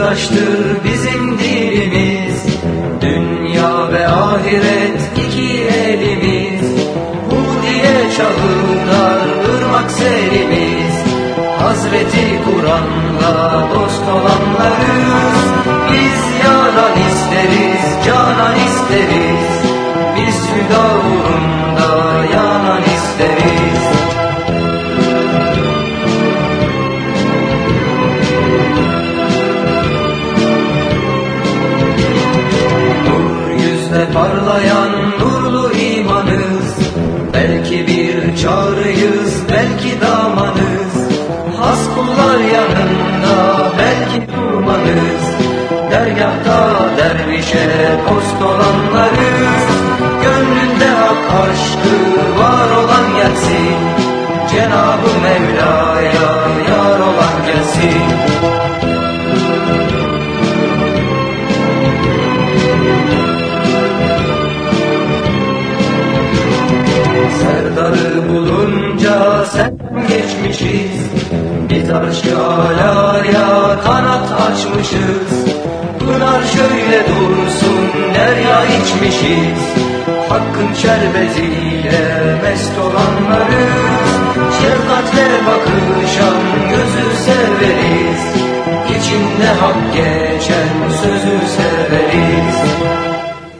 aşktır bizim dilimiz. Dünya ve ahiret iki elimiz. Bu diye çağırar ırmak serimiz. Hazreti Kur'an'la dost olanlarız parlayan nurlu imanız. Belki bir çağrıyız, belki damanız. Has kullar yanında, belki durmanız. Dergahta dervişe dost olanlarız. Gönlünde hak aşkı var olan gelsin. Cenab-ı Mevla'ya Serdarı bulunca sen geçmişiz. Bir taş alaya kanat açmışız. Pınar şöyle dursun derya içmişiz. Hakkın şerbetiyle mest olanlarız. Şefkatle bakışan gözü severiz. İçinde hak geçen